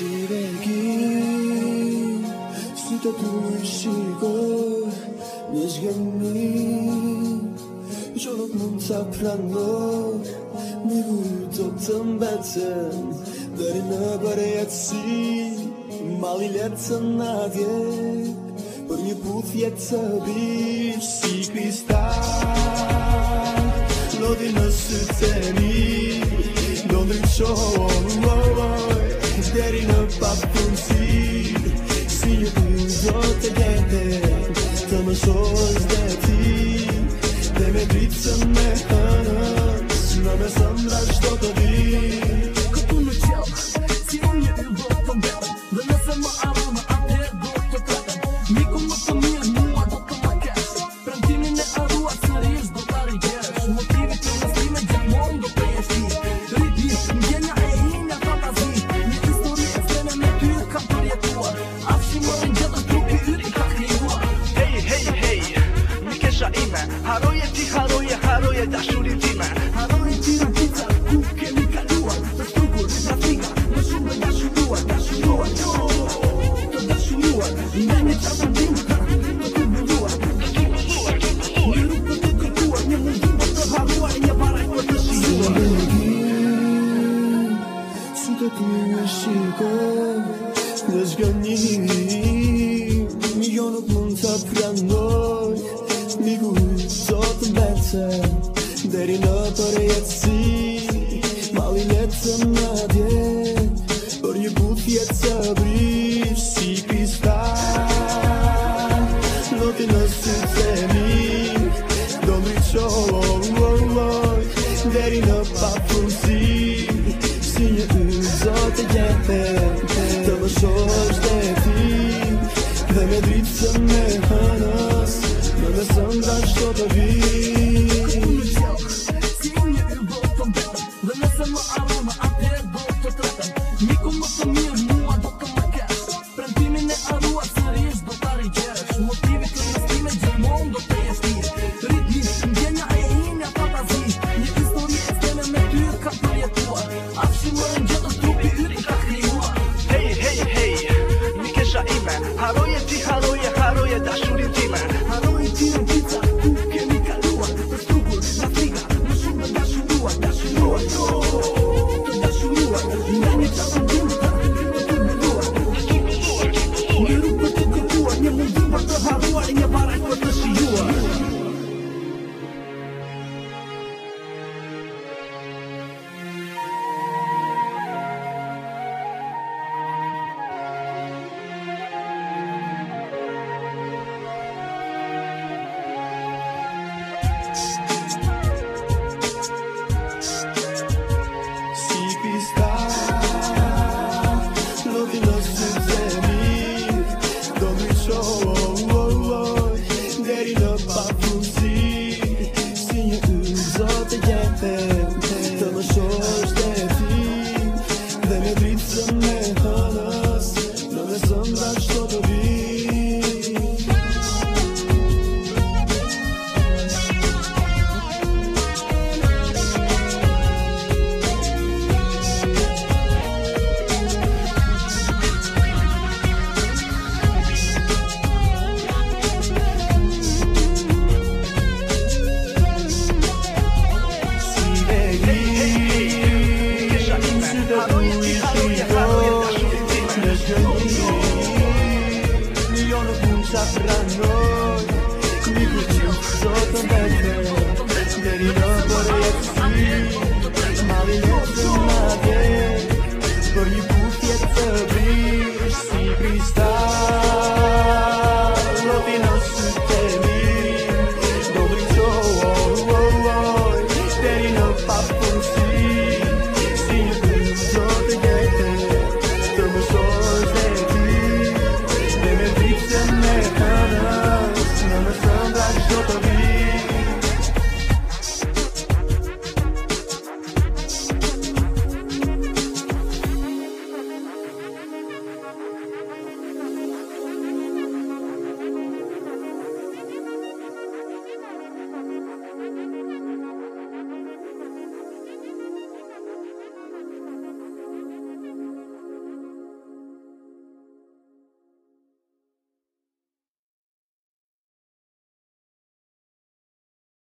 Shivegi, sytët në një shikë, një shgeni, Gjonët në më të pranë, në një më të të mbetën, Dheri në bërë jetësi, mali letën në adjej, Për një puth jetë të bishë, si kristal. Në di në sytë të një, në ndryk qohën në më të të mbetën, can see, see you things all together. Тъма шоз да ти, те ме дрипсам ме хана, но ме съм рад, защото ти. të pranoj Miku sot më bëtë Deri në për jetësi Mali në të më dje Por një but jetë të brish Si pista Në të në së të mi Do më rëqo Deri në papunësi Si një të zotë jetë Të më shoj Dhe me dritë që me hënës Në me sëndra që të të love you, love zabranou Nikdy už o tom vete Není dobor věcí Malý něco má věc Zborní pův je celý